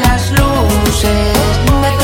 las luces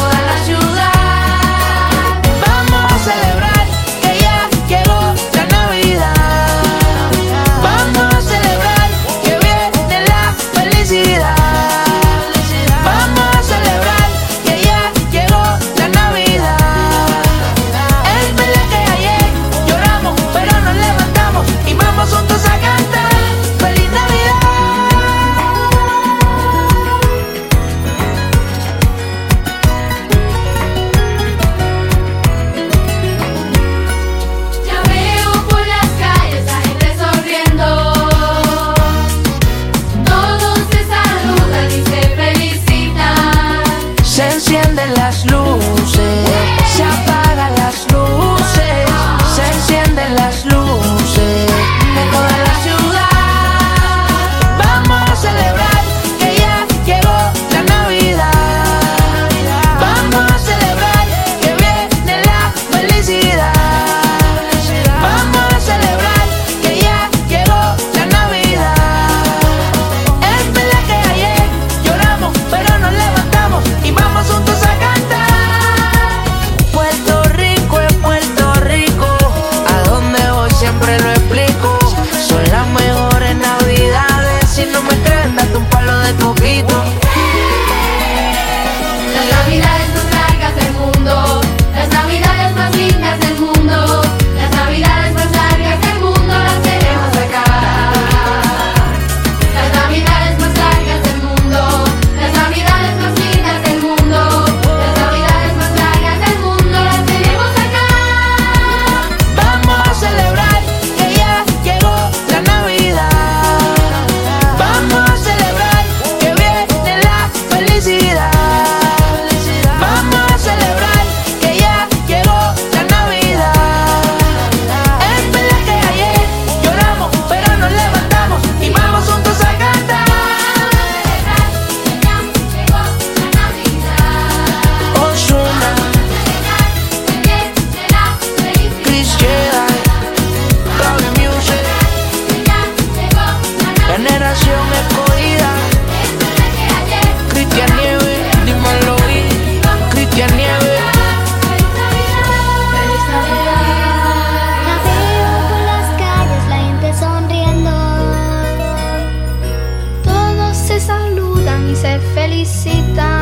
Todos